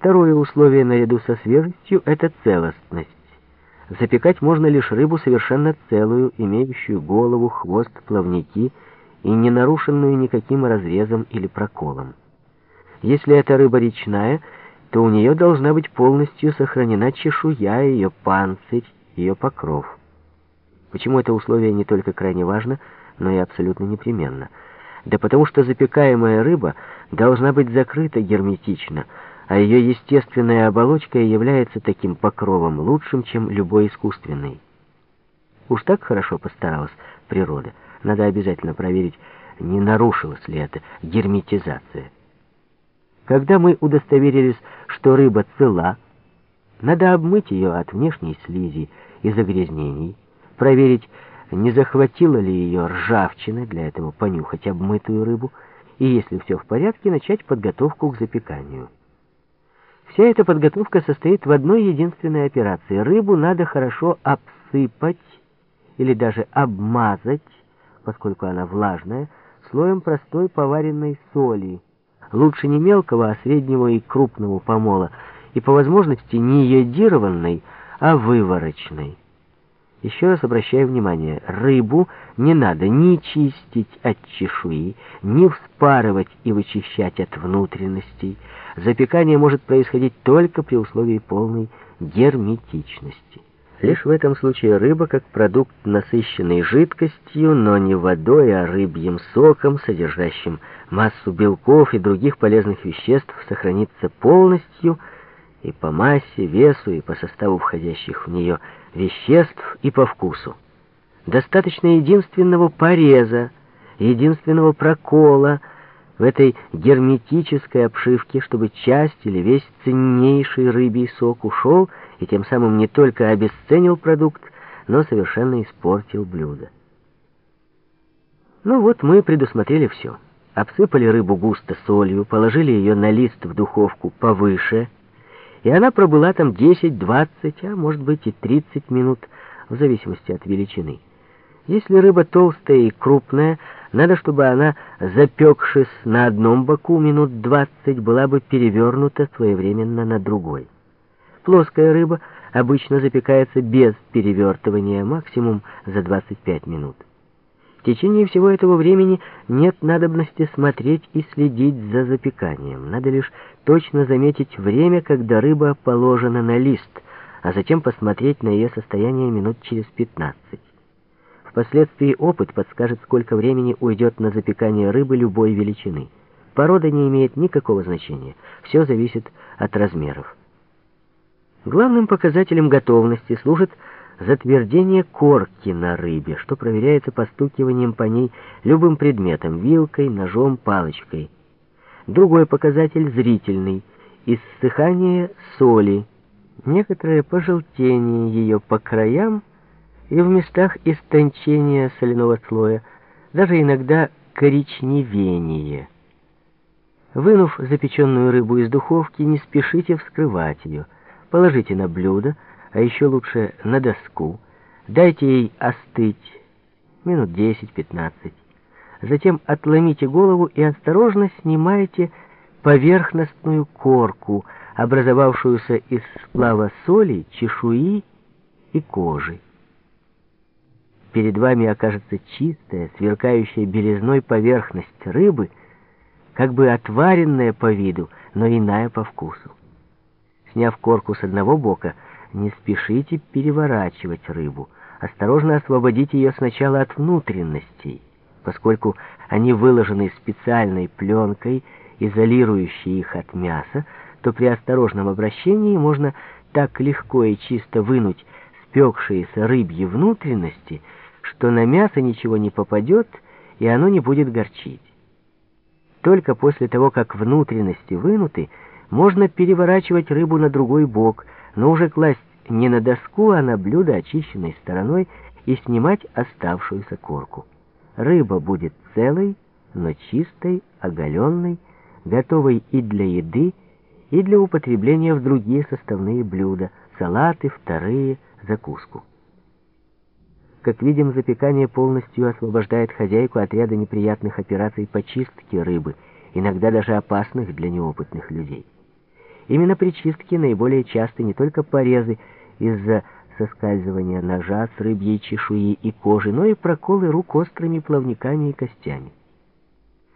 Второе условие наряду со свежестью — это целостность. Запекать можно лишь рыбу совершенно целую, имеющую голову, хвост, плавники и не нарушенную никаким разрезом или проколом. Если эта рыба речная, то у нее должна быть полностью сохранена чешуя, ее панцирь, ее покров. Почему это условие не только крайне важно, но и абсолютно непременно? Да потому что запекаемая рыба должна быть закрыта герметично, а ее естественная оболочка является таким покровом, лучшим, чем любой искусственный. Уж так хорошо постаралась природа. Надо обязательно проверить, не нарушилась ли это герметизация. Когда мы удостоверились, что рыба цела, надо обмыть ее от внешней слизи и загрязнений, проверить, не захватила ли ее ржавчина, для этого понюхать обмытую рыбу, и если все в порядке, начать подготовку к запеканию. Вся эта подготовка состоит в одной единственной операции. Рыбу надо хорошо обсыпать или даже обмазать, поскольку она влажная, слоем простой поваренной соли. Лучше не мелкого, а среднего и крупного помола, и по возможности не йодированной, а выворочной. Еще раз обращаю внимание, рыбу не надо ни чистить от чешуи, ни вспарывать и вычищать от внутренностей. Запекание может происходить только при условии полной герметичности. Лишь в этом случае рыба, как продукт, насыщенный жидкостью, но не водой, а рыбьим соком, содержащим массу белков и других полезных веществ, сохранится полностью и по массе, весу, и по составу входящих в нее веществ, и по вкусу. Достаточно единственного пореза, единственного прокола в этой герметической обшивке, чтобы часть или весь ценнейший рыбий сок ушел и тем самым не только обесценил продукт, но совершенно испортил блюдо. Ну вот мы предусмотрели все. Обсыпали рыбу густо солью, положили ее на лист в духовку повыше, и она пробыла там 10, 20, а может быть и 30 минут, в зависимости от величины. Если рыба толстая и крупная, надо, чтобы она, запекшись на одном боку минут 20, была бы перевернута своевременно на другой. Плоская рыба обычно запекается без перевертывания, максимум за 25 минут. В течение всего этого времени нет надобности смотреть и следить за запеканием. Надо лишь точно заметить время, когда рыба положена на лист, а затем посмотреть на ее состояние минут через 15. Впоследствии опыт подскажет, сколько времени уйдет на запекание рыбы любой величины. Порода не имеет никакого значения. Все зависит от размеров. Главным показателем готовности служит затвердение корки на рыбе, что проверяется постукиванием по ней любым предметом, вилкой, ножом, палочкой. Другой показатель зрительный — иссыхание соли, некоторое пожелтение ее по краям и в местах истончения соляного слоя, даже иногда коричневение. Вынув запеченную рыбу из духовки, не спешите вскрывать ее. Положите на блюдо, а еще лучше на доску. Дайте ей остыть минут 10-15. Затем отломите голову и осторожно снимайте поверхностную корку, образовавшуюся из сплава соли, чешуи и кожи. Перед вами окажется чистая, сверкающая белизной поверхность рыбы, как бы отваренная по виду, но иная по вкусу. Сняв корку с одного бока, не спешите переворачивать рыбу. Осторожно освободите ее сначала от внутренностей, поскольку они выложены специальной пленкой, изолирующей их от мяса, то при осторожном обращении можно так легко и чисто вынуть спекшиеся рыбьи внутренности, что на мясо ничего не попадет, и оно не будет горчить. Только после того, как внутренности вынуты, можно переворачивать рыбу на другой бок, но уже класть не на доску, а на блюдо очищенной стороной и снимать оставшуюся корку. Рыба будет целой, но чистой, оголенной, готовой и для еды, и для употребления в другие составные блюда, салаты, вторые, закуску. Как видим, запекание полностью освобождает хозяйку от ряда неприятных операций по чистке рыбы, иногда даже опасных для неопытных людей. Именно при чистке наиболее часты не только порезы из-за соскальзывания ножа с рыбьей чешуи и кожи, но и проколы рук острыми плавниками и костями.